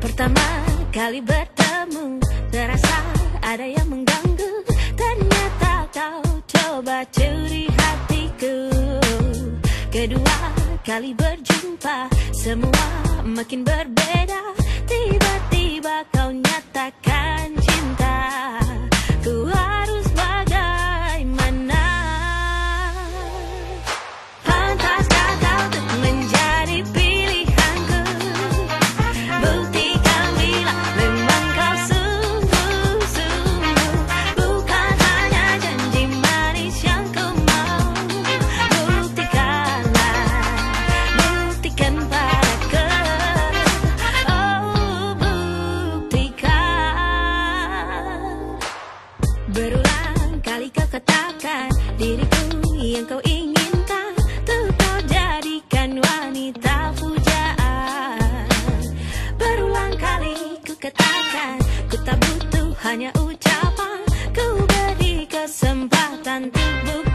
Pertama kali bertemu Terasa ada yang mengganggu. Ternyata kau coba curi hatiku. Kedua kali berjumpa Semua makin berbeda. Tiba-tiba kau nyatakan Berulang kali kau katakan Diriku yang kau inginkan Tuh kau jadikan wanita pujaan. Berulang kali ku katakan Ku tak butuh hanya ucapan Ku beri kesempatan tubuh